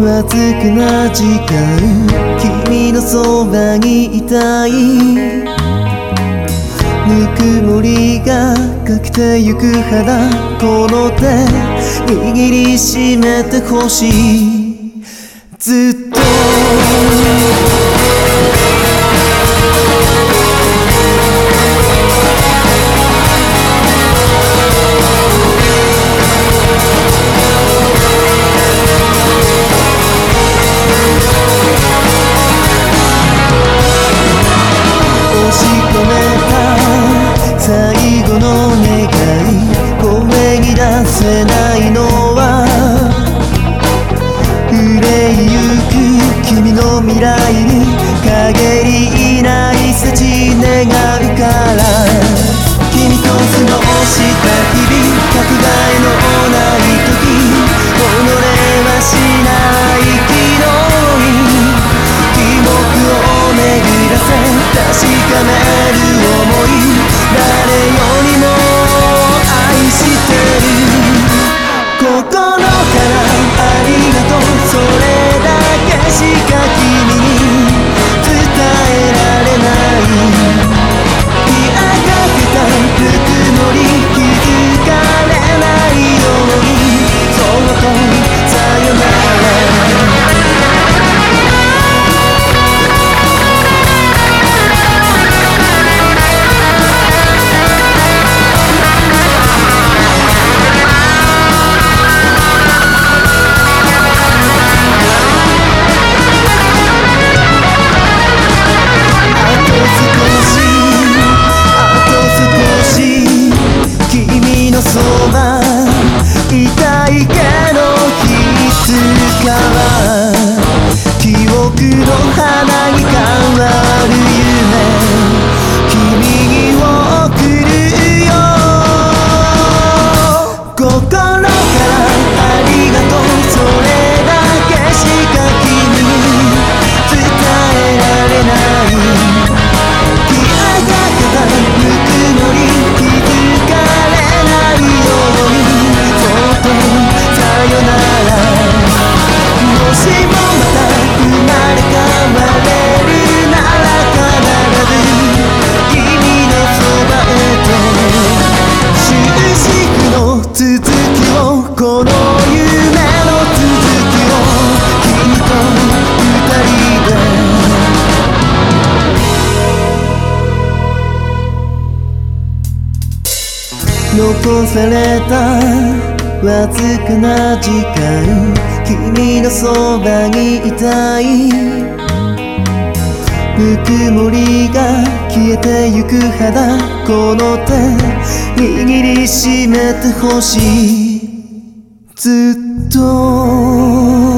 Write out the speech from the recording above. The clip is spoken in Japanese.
わずかな時間君のそばにいたい。ぬくもりがかけてゆく肌この手握りしめてほしい。ずっと心からありがとう。それだけしか君に伝えない。残されたわずかな時間。君のそばにいたい。ぬくもりが消えてゆく肌。この手握りしめてほしい。ずっと